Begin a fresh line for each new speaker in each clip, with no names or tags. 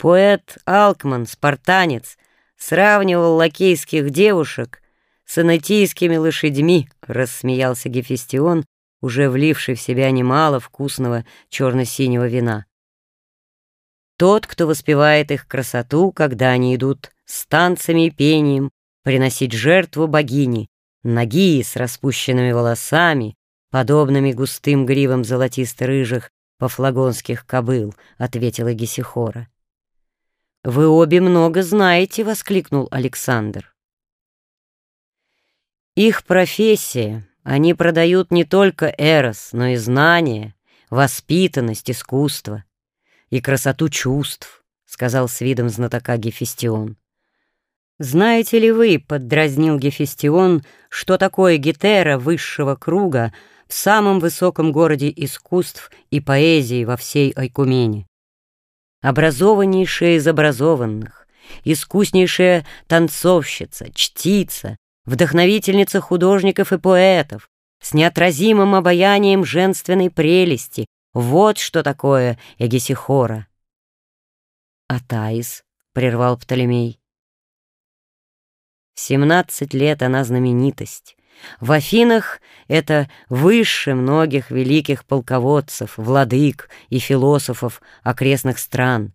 Поэт Алкман, спартанец, сравнивал лакейских девушек с анатийскими лошадьми, рассмеялся Гефестион, уже вливший в себя немало вкусного черно-синего вина. Тот, кто воспевает их красоту, когда они идут с танцами и пением, приносить жертву богини, ноги с распущенными волосами, подобными густым гривам золотисто-рыжих пофлагонских кобыл, ответила Гесихора. «Вы обе много знаете», — воскликнул Александр. «Их профессия. Они продают не только эрос, но и знания, воспитанность, искусство и красоту чувств», — сказал с видом знатока Гефестион. «Знаете ли вы, — поддразнил Гефестион, — что такое гетера высшего круга в самом высоком городе искусств и поэзии во всей Айкумене? Образованнейшая из образованных, искуснейшая танцовщица, чтица, вдохновительница художников и поэтов, с неотразимым обаянием женственной прелести. Вот что такое Эгесихора. «А Таис?» — прервал Птолемей. В семнадцать лет она знаменитость. В Афинах это выше многих великих полководцев, владык и философов окрестных стран.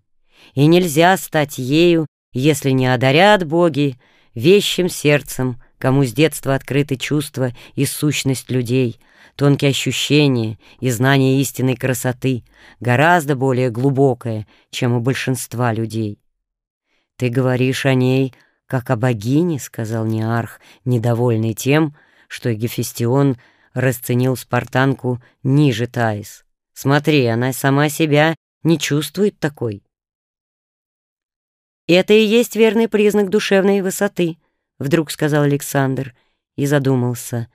И нельзя стать ею, если не одарят боги вещим сердцем, кому с детства открыты чувства и сущность людей, тонкие ощущения и знание истинной красоты, гораздо более глубокое, чем у большинства людей. Ты говоришь о ней, как о богине, — сказал Неарх, недовольный тем, что Гефестион расценил спартанку ниже Таис. Смотри, она сама себя не чувствует такой. «Это и есть верный признак душевной высоты», — вдруг сказал Александр и задумался.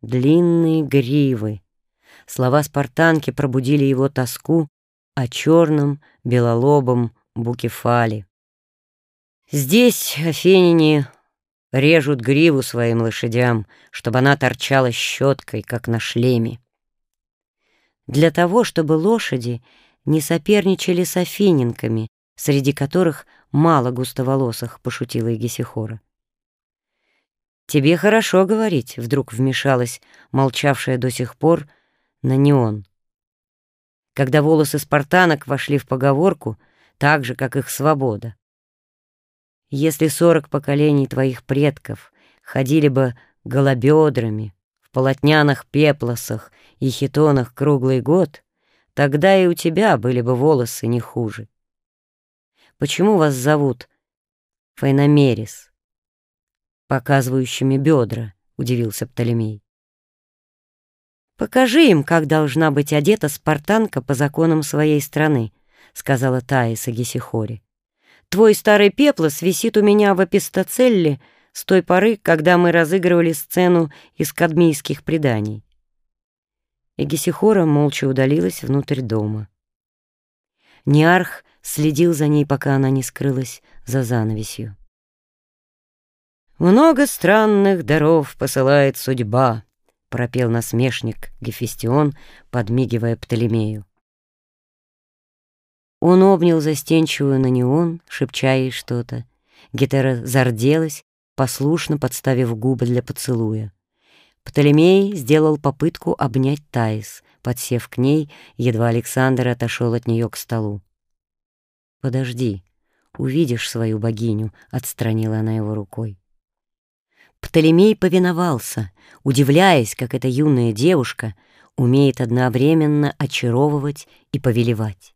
«Длинные гривы». Слова спартанки пробудили его тоску о черном белолобом букефале. Здесь афиняне режут гриву своим лошадям, чтобы она торчала щеткой, как на шлеме. Для того, чтобы лошади не соперничали с афиненками, среди которых мало густоволосых, пошутила Егисихора. «Тебе хорошо говорить», — вдруг вмешалась молчавшая до сих пор на неон. Когда волосы спартанок вошли в поговорку, так же, как их свобода. Если сорок поколений твоих предков ходили бы голобедрами в полотняных пеплосах и хитонах круглый год, тогда и у тебя были бы волосы не хуже. Почему вас зовут Файномерис, показывающими бедра? — удивился Птолемей. «Покажи им, как должна быть одета спартанка по законам своей страны», — сказала Таиса Гесихори. Твой старый пеплос висит у меня в эпистоцелле с той поры, когда мы разыгрывали сцену из кадмийских преданий. Эгисихора молча удалилась внутрь дома. Неарх следил за ней, пока она не скрылась за занавесью. «Много странных даров посылает судьба», — пропел насмешник Гефестион, подмигивая Птолемею. Он обнял застенчивую на неон, шепча ей что-то. Гетера зарделась, послушно подставив губы для поцелуя. Птолемей сделал попытку обнять Таис, подсев к ней, едва Александр отошел от нее к столу. «Подожди, увидишь свою богиню», — отстранила она его рукой. Птолемей повиновался, удивляясь, как эта юная девушка умеет одновременно очаровывать и повелевать.